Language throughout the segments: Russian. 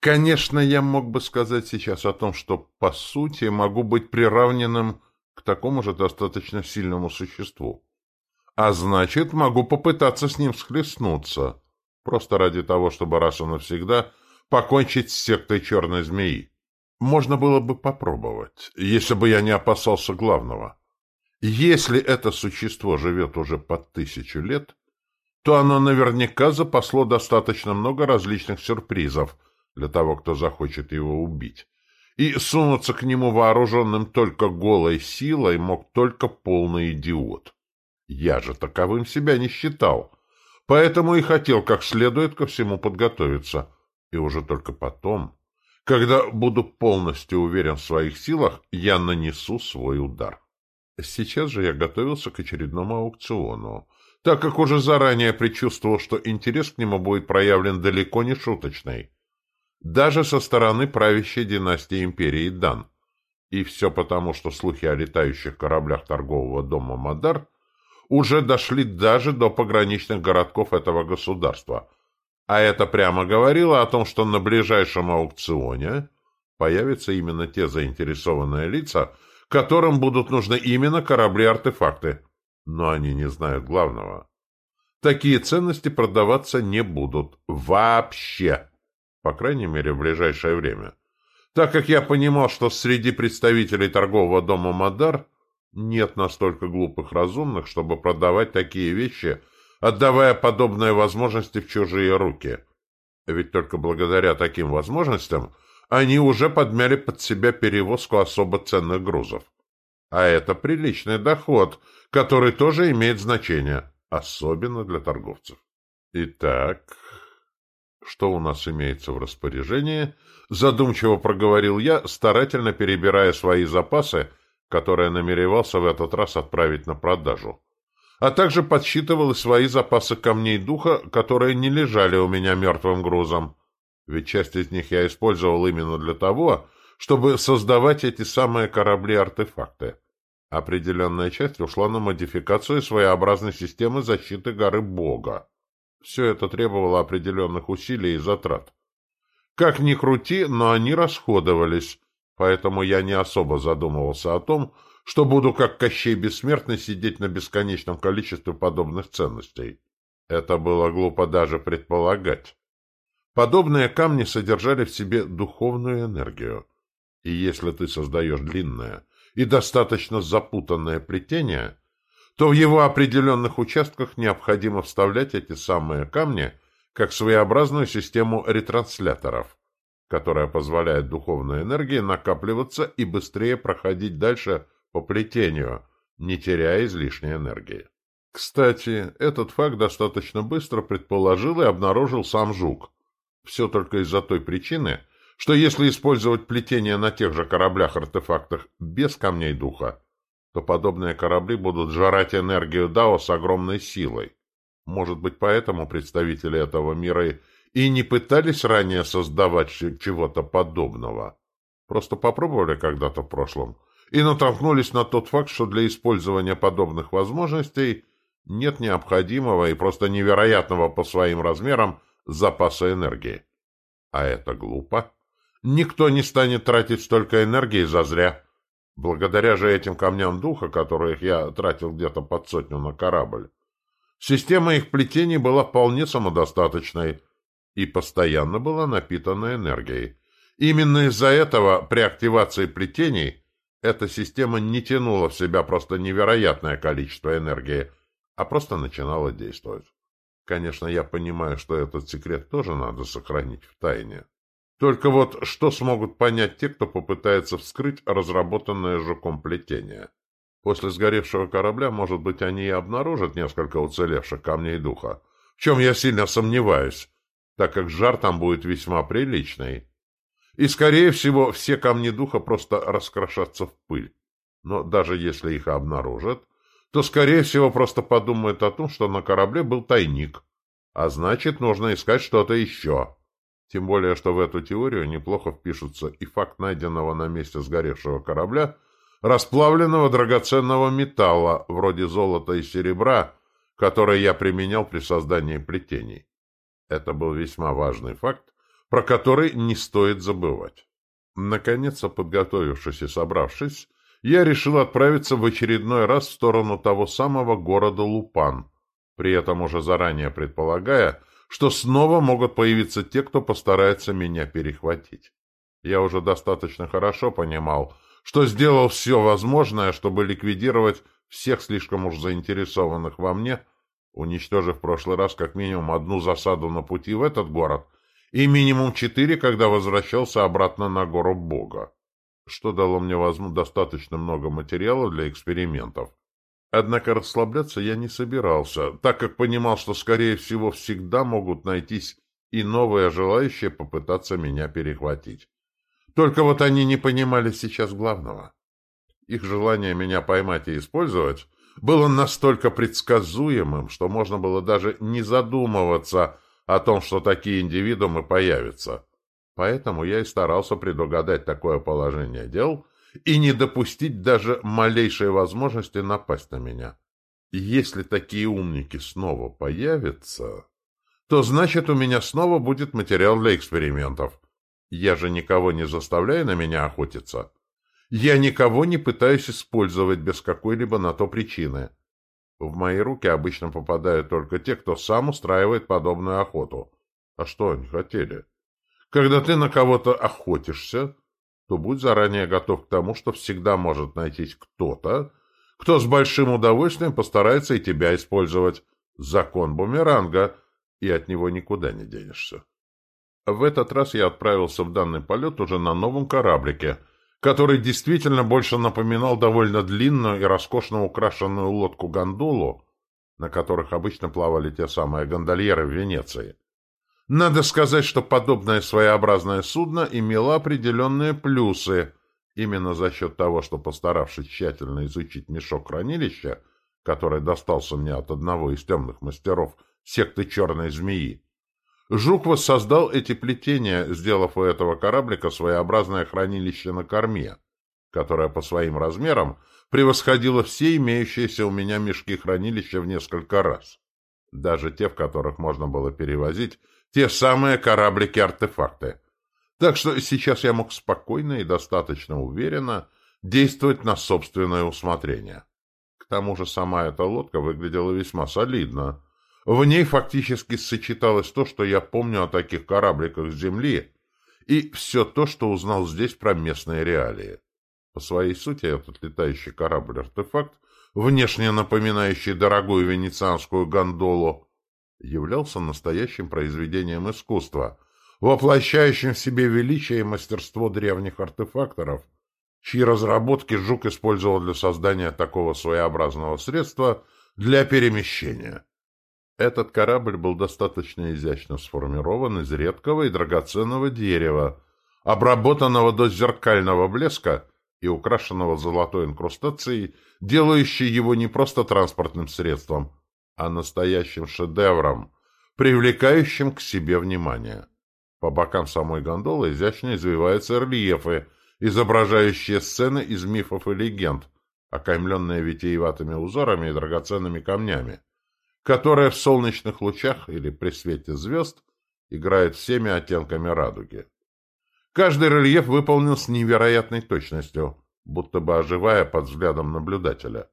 Конечно, я мог бы сказать сейчас о том, что, по сути, могу быть приравненным к такому же достаточно сильному существу. А значит, могу попытаться с ним схлестнуться, просто ради того, чтобы раз и навсегда покончить с сектой черной змеи. Можно было бы попробовать, если бы я не опасался главного. Если это существо живет уже под тысячу лет, то оно наверняка запасло достаточно много различных сюрпризов для того, кто захочет его убить. И сунуться к нему вооруженным только голой силой мог только полный идиот. Я же таковым себя не считал, поэтому и хотел как следует ко всему подготовиться. И уже только потом, когда буду полностью уверен в своих силах, я нанесу свой удар. Сейчас же я готовился к очередному аукциону, так как уже заранее предчувствовал, что интерес к нему будет проявлен далеко не шуточный. Даже со стороны правящей династии империи Дан. И все потому, что слухи о летающих кораблях торгового дома Мадар уже дошли даже до пограничных городков этого государства. А это прямо говорило о том, что на ближайшем аукционе появятся именно те заинтересованные лица, которым будут нужны именно корабли-артефакты. Но они не знают главного. Такие ценности продаваться не будут. Вообще. По крайней мере, в ближайшее время. Так как я понимал, что среди представителей торгового дома «Мадар» нет настолько глупых разумных, чтобы продавать такие вещи, отдавая подобные возможности в чужие руки. Ведь только благодаря таким возможностям они уже подмяли под себя перевозку особо ценных грузов. А это приличный доход, который тоже имеет значение, особенно для торговцев. Итак, что у нас имеется в распоряжении? Задумчиво проговорил я, старательно перебирая свои запасы, которые намеревался в этот раз отправить на продажу. А также подсчитывал свои запасы камней духа, которые не лежали у меня мертвым грузом ведь часть из них я использовал именно для того, чтобы создавать эти самые корабли-артефакты. Определенная часть ушла на модификацию своеобразной системы защиты горы Бога. Все это требовало определенных усилий и затрат. Как ни крути, но они расходовались, поэтому я не особо задумывался о том, что буду как Кощей Бессмертный сидеть на бесконечном количестве подобных ценностей. Это было глупо даже предполагать. Подобные камни содержали в себе духовную энергию. И если ты создаешь длинное и достаточно запутанное плетение, то в его определенных участках необходимо вставлять эти самые камни как своеобразную систему ретрансляторов, которая позволяет духовной энергии накапливаться и быстрее проходить дальше по плетению, не теряя излишней энергии. Кстати, этот факт достаточно быстро предположил и обнаружил сам Жук, все только из-за той причины, что если использовать плетение на тех же кораблях-артефактах без камней духа, то подобные корабли будут жрать энергию Дао с огромной силой. Может быть, поэтому представители этого мира и не пытались ранее создавать чего-то подобного. Просто попробовали когда-то в прошлом и натолкнулись на тот факт, что для использования подобных возможностей нет необходимого и просто невероятного по своим размерам запаса энергии. А это глупо. Никто не станет тратить столько энергии зазря. Благодаря же этим камням духа, которых я тратил где-то под сотню на корабль, система их плетений была вполне самодостаточной и постоянно была напитана энергией. Именно из-за этого при активации плетений эта система не тянула в себя просто невероятное количество энергии, а просто начинала действовать. Конечно, я понимаю, что этот секрет тоже надо сохранить в тайне. Только вот что смогут понять те, кто попытается вскрыть разработанное жуком плетение? После сгоревшего корабля, может быть, они и обнаружат несколько уцелевших камней духа, в чем я сильно сомневаюсь, так как жар там будет весьма приличный. И, скорее всего, все камни духа просто раскрошатся в пыль. Но даже если их обнаружат, то, скорее всего, просто подумают о том, что на корабле был тайник, а значит, нужно искать что-то еще. Тем более, что в эту теорию неплохо впишутся и факт найденного на месте сгоревшего корабля расплавленного драгоценного металла, вроде золота и серебра, который я применял при создании плетений. Это был весьма важный факт, про который не стоит забывать. Наконец-то, подготовившись и собравшись, я решил отправиться в очередной раз в сторону того самого города Лупан, при этом уже заранее предполагая, что снова могут появиться те, кто постарается меня перехватить. Я уже достаточно хорошо понимал, что сделал все возможное, чтобы ликвидировать всех слишком уж заинтересованных во мне, уничтожив в прошлый раз как минимум одну засаду на пути в этот город и минимум четыре, когда возвращался обратно на гору Бога, что дало мне возможно достаточно много материала для экспериментов. Однако расслабляться я не собирался, так как понимал, что, скорее всего, всегда могут найтись и новые желающие попытаться меня перехватить. Только вот они не понимали сейчас главного. Их желание меня поймать и использовать было настолько предсказуемым, что можно было даже не задумываться о том, что такие индивидуумы появятся. Поэтому я и старался предугадать такое положение дел и не допустить даже малейшей возможности напасть на меня. если такие умники снова появятся, то значит у меня снова будет материал для экспериментов. Я же никого не заставляю на меня охотиться. Я никого не пытаюсь использовать без какой-либо на то причины. В мои руки обычно попадают только те, кто сам устраивает подобную охоту. А что они хотели? Когда ты на кого-то охотишься, то будь заранее готов к тому, что всегда может найтись кто-то, кто с большим удовольствием постарается и тебя использовать. Закон бумеранга, и от него никуда не денешься. В этот раз я отправился в данный полет уже на новом кораблике, который действительно больше напоминал довольно длинную и роскошно украшенную лодку-гондолу, на которых обычно плавали те самые гондольеры в Венеции. Надо сказать, что подобное своеобразное судно имело определенные плюсы, именно за счет того, что, постаравшись тщательно изучить мешок хранилища, который достался мне от одного из темных мастеров секты Черной Змеи, Жук воссоздал эти плетения, сделав у этого кораблика своеобразное хранилище на корме, которое по своим размерам превосходило все имеющиеся у меня мешки хранилища в несколько раз. Даже те, в которых можно было перевозить те самые кораблики-артефакты. Так что сейчас я мог спокойно и достаточно уверенно действовать на собственное усмотрение. К тому же сама эта лодка выглядела весьма солидно, в ней фактически сочеталось то, что я помню о таких корабликах с Земли, и все то, что узнал здесь про местные реалии. По своей сути, этот летающий корабль-артефакт, внешне напоминающий дорогую венецианскую гондолу, являлся настоящим произведением искусства, воплощающим в себе величие и мастерство древних артефакторов, чьи разработки Жук использовал для создания такого своеобразного средства для перемещения. Этот корабль был достаточно изящно сформирован из редкого и драгоценного дерева, обработанного до зеркального блеска и украшенного золотой инкрустацией, делающей его не просто транспортным средством, а настоящим шедевром, привлекающим к себе внимание. По бокам самой гондолы изящно извиваются рельефы, изображающие сцены из мифов и легенд, окаймленные витиеватыми узорами и драгоценными камнями которая в солнечных лучах или при свете звезд играет всеми оттенками радуги. Каждый рельеф выполнен с невероятной точностью, будто бы оживая под взглядом наблюдателя.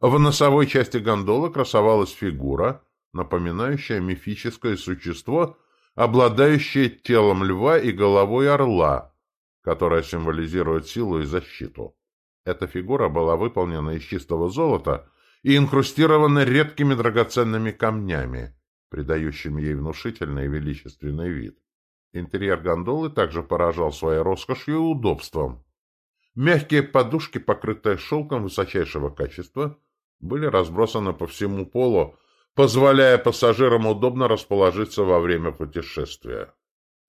В носовой части гондолы красовалась фигура, напоминающая мифическое существо, обладающее телом льва и головой орла, которая символизирует силу и защиту. Эта фигура была выполнена из чистого золота и инкрустирована редкими драгоценными камнями, придающими ей внушительный и величественный вид. Интерьер гондолы также поражал своей роскошью и удобством. Мягкие подушки, покрытые шелком высочайшего качества, были разбросаны по всему полу, позволяя пассажирам удобно расположиться во время путешествия.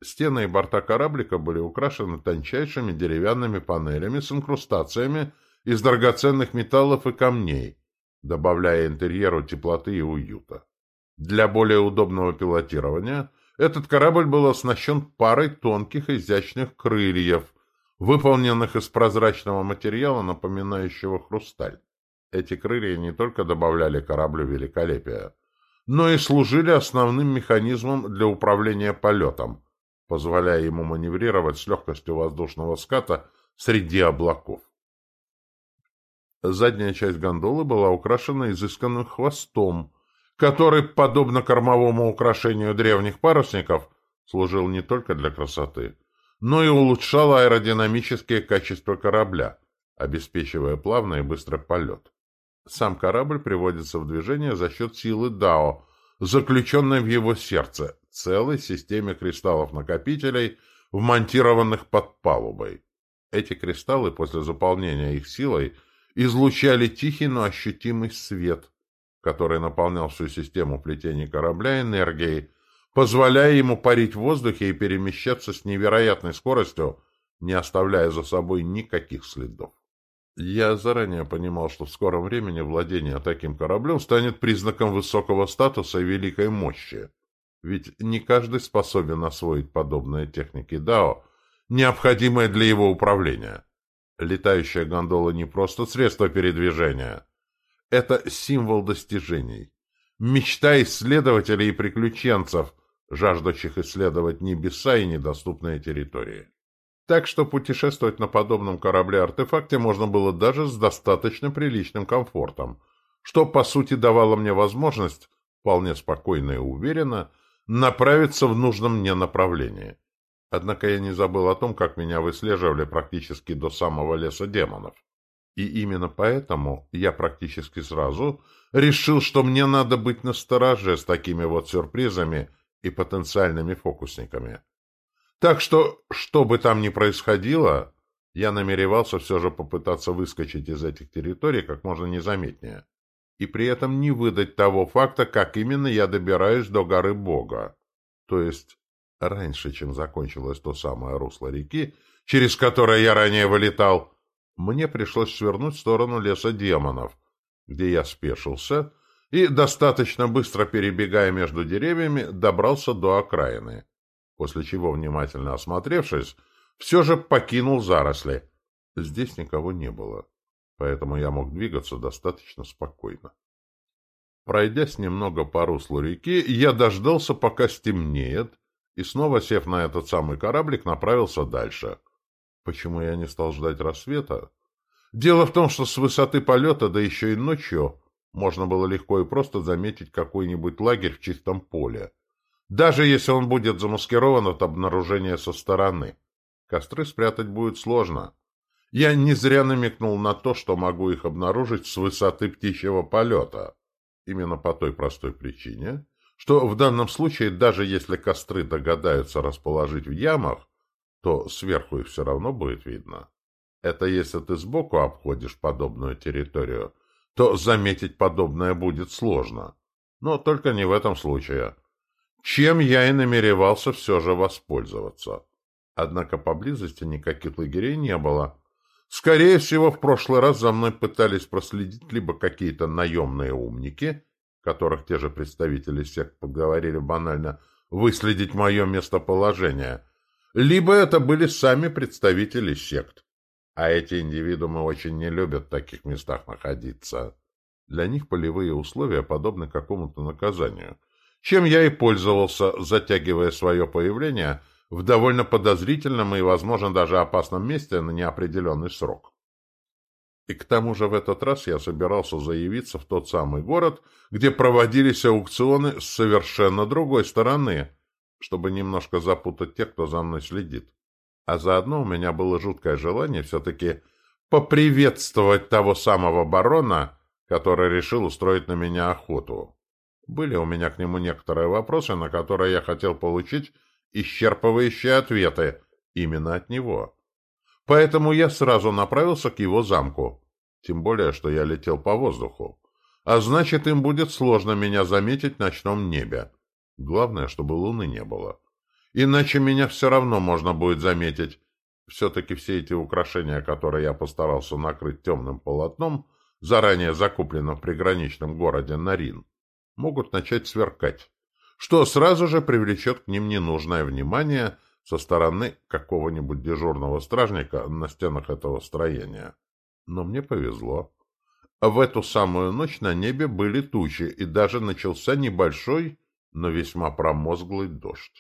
Стены и борта кораблика были украшены тончайшими деревянными панелями с инкрустациями из драгоценных металлов и камней, добавляя интерьеру теплоты и уюта. Для более удобного пилотирования этот корабль был оснащен парой тонких изящных крыльев, выполненных из прозрачного материала, напоминающего хрусталь. Эти крылья не только добавляли кораблю великолепия, но и служили основным механизмом для управления полетом, позволяя ему маневрировать с легкостью воздушного ската среди облаков. Задняя часть гондолы была украшена изысканным хвостом, который, подобно кормовому украшению древних парусников, служил не только для красоты, но и улучшал аэродинамические качества корабля, обеспечивая плавный и быстрый полет. Сам корабль приводится в движение за счет силы Дао, заключенной в его сердце, целой системе кристаллов-накопителей, вмонтированных под палубой. Эти кристаллы после заполнения их силой излучали тихий, но ощутимый свет, который наполнял всю систему плетения корабля энергией, позволяя ему парить в воздухе и перемещаться с невероятной скоростью, не оставляя за собой никаких следов. Я заранее понимал, что в скором времени владение таким кораблем станет признаком высокого статуса и великой мощи. Ведь не каждый способен освоить подобные техники Дао, необходимые для его управления. Летающая гондола не просто средство передвижения. Это символ достижений. Мечта исследователей и приключенцев, жаждущих исследовать небеса и недоступные территории. Так что путешествовать на подобном корабле-артефакте можно было даже с достаточно приличным комфортом, что, по сути, давало мне возможность, вполне спокойно и уверенно, направиться в нужном мне направлении. Однако я не забыл о том, как меня выслеживали практически до самого леса демонов. И именно поэтому я практически сразу решил, что мне надо быть настороже с такими вот сюрпризами и потенциальными фокусниками. Так что, что бы там ни происходило, я намеревался все же попытаться выскочить из этих территорий как можно незаметнее. И при этом не выдать того факта, как именно я добираюсь до горы Бога. То есть, раньше, чем закончилось то самое русло реки, через которое я ранее вылетал, мне пришлось свернуть в сторону леса демонов, где я спешился и, достаточно быстро перебегая между деревьями, добрался до окраины после чего, внимательно осмотревшись, все же покинул заросли. Здесь никого не было, поэтому я мог двигаться достаточно спокойно. Пройдясь немного по руслу реки, я дождался, пока стемнеет, и снова, сев на этот самый кораблик, направился дальше. Почему я не стал ждать рассвета? Дело в том, что с высоты полета, да еще и ночью, можно было легко и просто заметить какой-нибудь лагерь в чистом поле даже если он будет замаскирован от обнаружения со стороны. Костры спрятать будет сложно. Я не зря намекнул на то, что могу их обнаружить с высоты птичьего полета. Именно по той простой причине, что в данном случае, даже если костры догадаются расположить в ямах, то сверху их все равно будет видно. Это если ты сбоку обходишь подобную территорию, то заметить подобное будет сложно. Но только не в этом случае чем я и намеревался все же воспользоваться. Однако поблизости никаких лагерей не было. Скорее всего, в прошлый раз за мной пытались проследить либо какие-то наемные умники, которых те же представители сект поговорили банально выследить мое местоположение, либо это были сами представители сект. А эти индивидуумы очень не любят в таких местах находиться. Для них полевые условия подобны какому-то наказанию – чем я и пользовался, затягивая свое появление в довольно подозрительном и, возможно, даже опасном месте на неопределенный срок. И к тому же в этот раз я собирался заявиться в тот самый город, где проводились аукционы с совершенно другой стороны, чтобы немножко запутать тех, кто за мной следит. А заодно у меня было жуткое желание все-таки поприветствовать того самого барона, который решил устроить на меня охоту. Были у меня к нему некоторые вопросы, на которые я хотел получить исчерпывающие ответы именно от него. Поэтому я сразу направился к его замку, тем более, что я летел по воздуху. А значит, им будет сложно меня заметить в ночном небе. Главное, чтобы луны не было. Иначе меня все равно можно будет заметить. Все-таки все эти украшения, которые я постарался накрыть темным полотном, заранее закупленным в приграничном городе Нарин, могут начать сверкать, что сразу же привлечет к ним ненужное внимание со стороны какого-нибудь дежурного стражника на стенах этого строения. Но мне повезло. В эту самую ночь на небе были тучи, и даже начался небольшой, но весьма промозглый дождь.